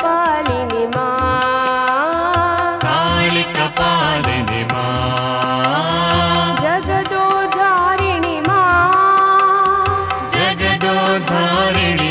पालिनी कपालिनी जगदो धारिणी मा जगदो धारिणी